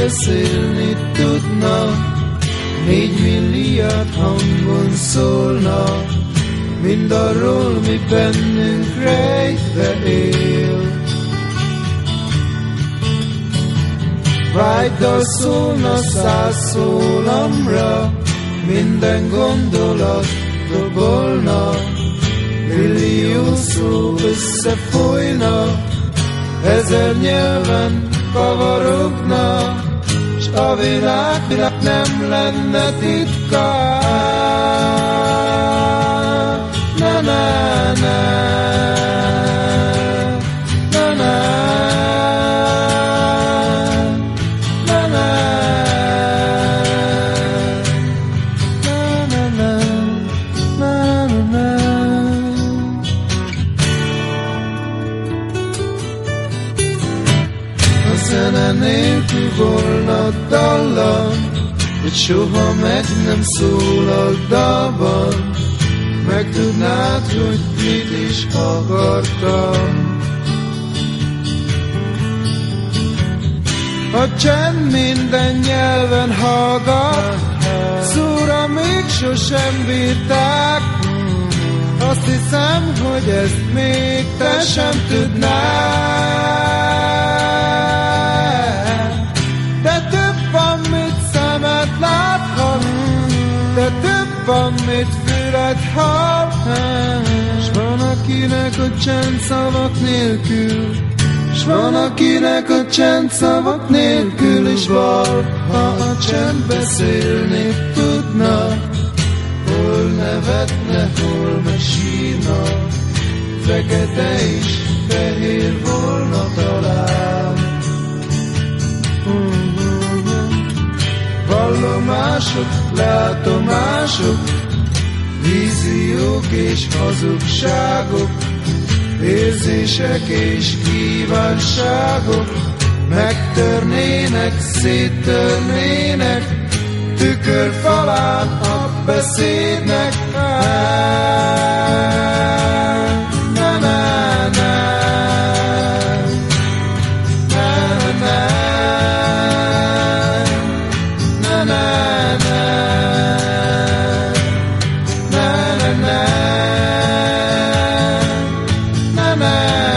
beszélni tudna, négy milliárd hangon szólna, mindarról, mi bennünk rejtve él. Vágydal szólna száz szólamra, minden gondolat dobolna, millió szó összefolyna, ezer nyelven kavarogna, a világ nem lenne titkán. Dallam, hogy soha meg nem szólal dalban, megtudnád, hogy mit is akartam. A csend minden nyelven hallgat, szóra még sosem bírták, azt hiszem, hogy ezt még van, mit hall, S van, akinek a csend szavak nélkül, S van, akinek a csend szavak nélkül is val, Ha a csend beszélni tudna, Hol nevetne, hol mesírna, Fekete is fehér Vallomások, látomások, víziók és hazugságok, érzések és kívánságok, megtörnének, széttörnének, tükörfalán a beszédnek. man.